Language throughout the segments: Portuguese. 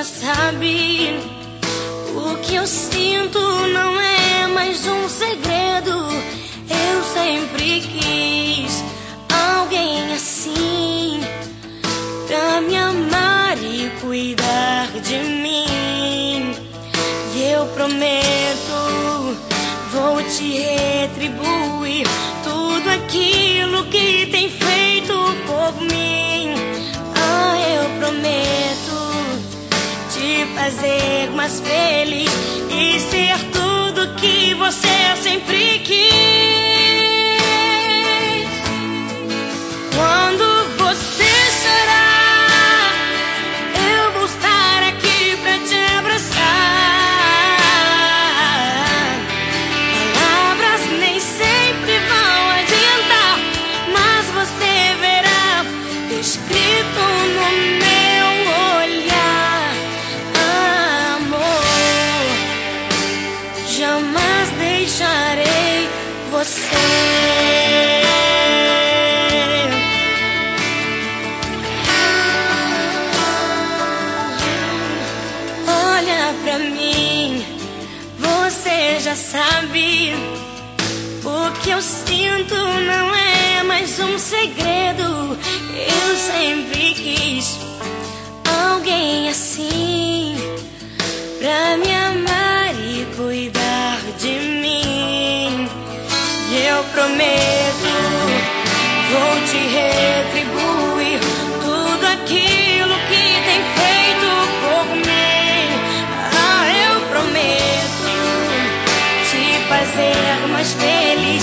já sabe. O que eu sinto não é mais um segredo. Eu sempre quis alguém assim pra me amar e cuidar de mim. E eu prometo, vou te retribuir tudo aquilo que tem feito por mim. Fazer mais feliz e ser tudo que você sempre quis. Você. Olha pra mim, você já sabe. O que eu sinto não é mais um segredo. Eu sempre quis alguém assim prometo, vou te retribuir tudo aquilo que tem feito por mim. Ah, eu prometo te fazer mais feliz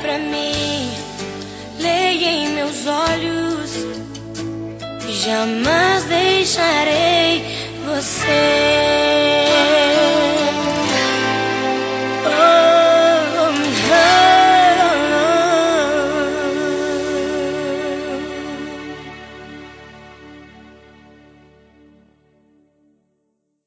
pra mim, leia em meus olhos, jamais deixarei você.